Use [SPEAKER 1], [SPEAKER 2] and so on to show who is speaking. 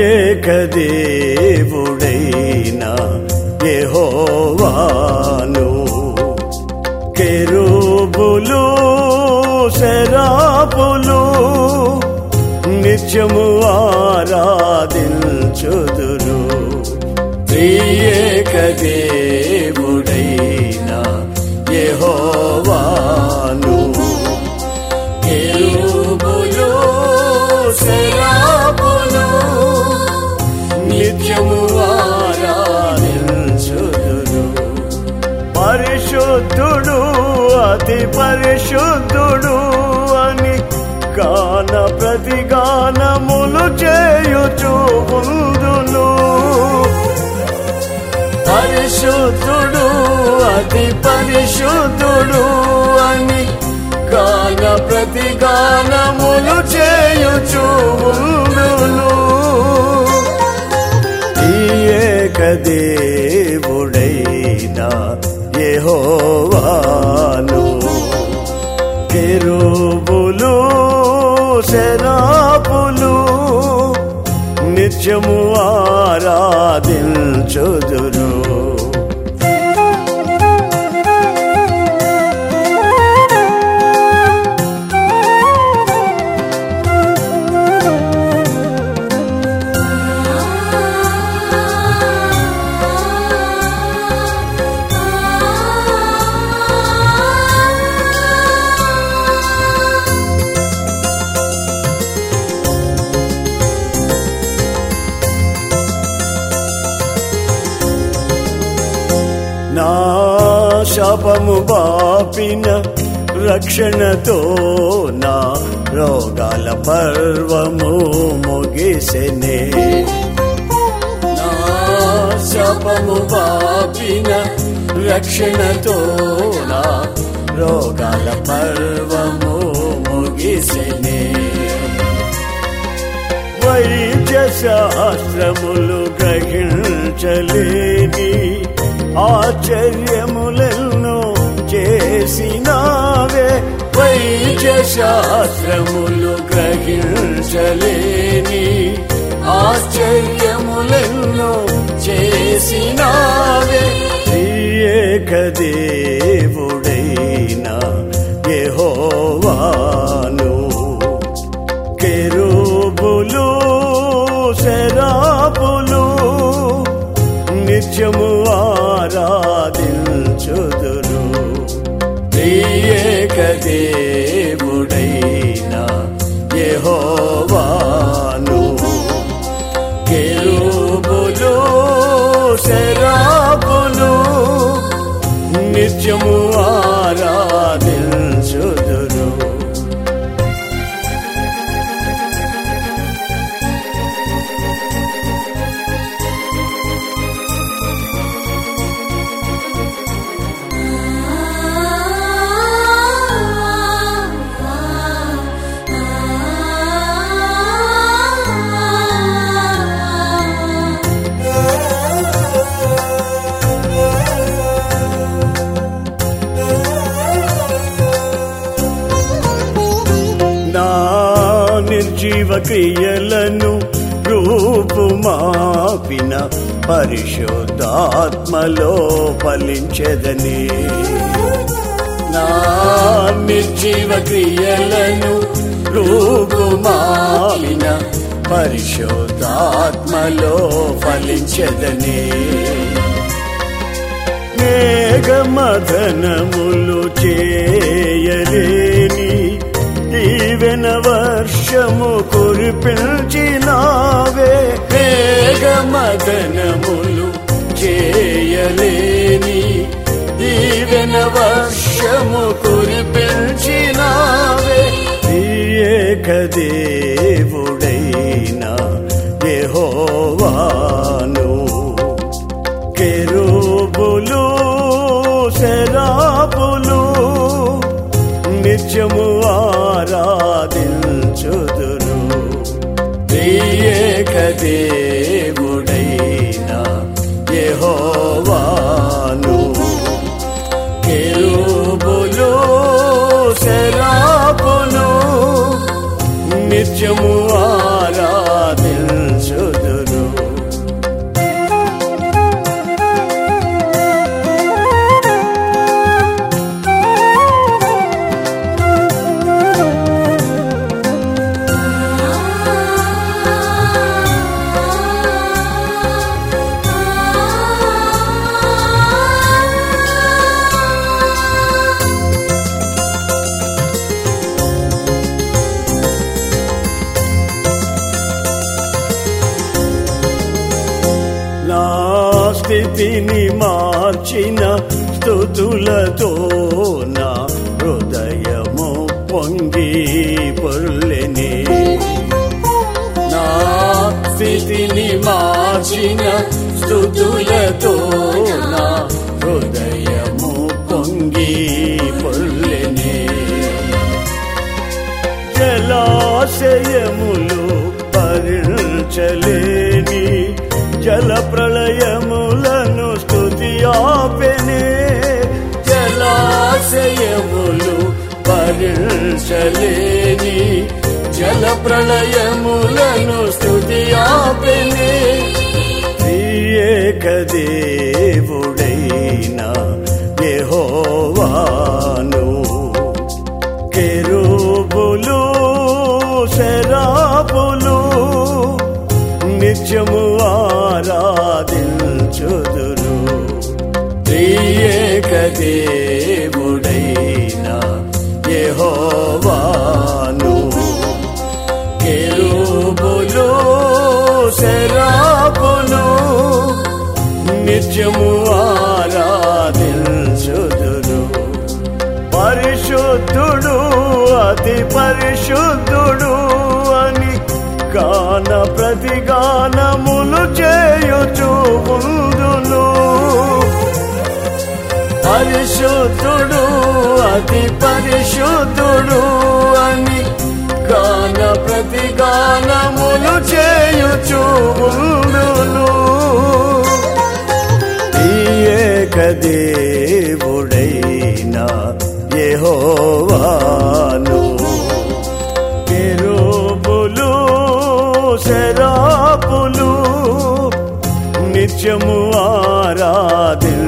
[SPEAKER 1] ఏకదేవుడైన యెహోవాను. కెరూబులు శరాపులు నిత్యము ఆరాధించుదురు. ఏకదేవుడైన యెహోవాను. పరిశుద్ధుడు అని గాన ప్రతిగానములు చేయుచు ఉందును. పరిశుద్ధుడు అతి పరిశుద్ధుడు అని గాన ప్రతిగానములు చేయుచు ఉందును. ఈ ఏకదే ఆరాధించుదురు నా శాపము బాపిన రక్షణతో నా రోగాల పర్వము ముగిసెనే. నా శాపము బాపిన రక్షణతో నా రోగాల పర్వము ముగిసెనే. వైద్య శాస్త్రములు గ్రహించలేని ఆశ్చర్యములెన్నో చేసినావే. వైద్య శాస్త్రములు గ్రహించలేని ఆశ్చర్యములెన్నో చేసినావే. ఏకదే ఏకదేవుడైన యెహోవాను. కెరూబులు శరాబులు నిత్యము నిర్జీవ క్రియలను రూపుమాపిన పరిశుద్ధాత్మలో ఫలించదని. నా నిర్జీవ క్రియలను రూపుమాపిన పరిశుద్ధాత్మలో ఫలించదని. మేఘమధనములు చేయలే. దీవెన వర్షము కురిపించినావే. వేగ మదనములు చేయలేని దీవెన వర్షము కురిపించినావే. ఈ ఏకదేవుడైన యెహోవాను కెరూబులు శరాపులు నిత్యము ఆరాధించుదురు. ఏకదేవుడైన యహోవాను. కెరూబులు శరాపులు నిత్యము స్థితిని మార్చిన స్థుతులతో నా హృదయము పొంగి పొల్లెని నా స్థితిని మార్చిన స్థుతులతో నా హృదయము పొంగి పొల్లెని జలాశయములు పరిణచలేని జల ప్రళయములను స్తుతి ఆపెనే. జలాశయములు పరిచలేని జల ప్రళయములను స్తుతి ఆపెనే. ఏక దేవుడైన యెహోవాను కెరూబులు శరాబులు నిత్యము ఆరాధించుదురు. త్రియేక దేవుడైన యెహోవాను. కెరూబులు శరాబులు నిత్యము ఆరాధించుదురు. పరిశుద్ధుడు అతి పరిశుద్ధుడు అని గాన ప్రతిగానములు చేయుచు ఉందును. పరిశుద్ధుడు అతి పరిశుద్ధుడు అని గాన ప్రతిగానములు చేయుచు ఉందును. ఏక దేవుడైన యెహోవాను శరాపులు నిత్యము ఆరాధించుదురు.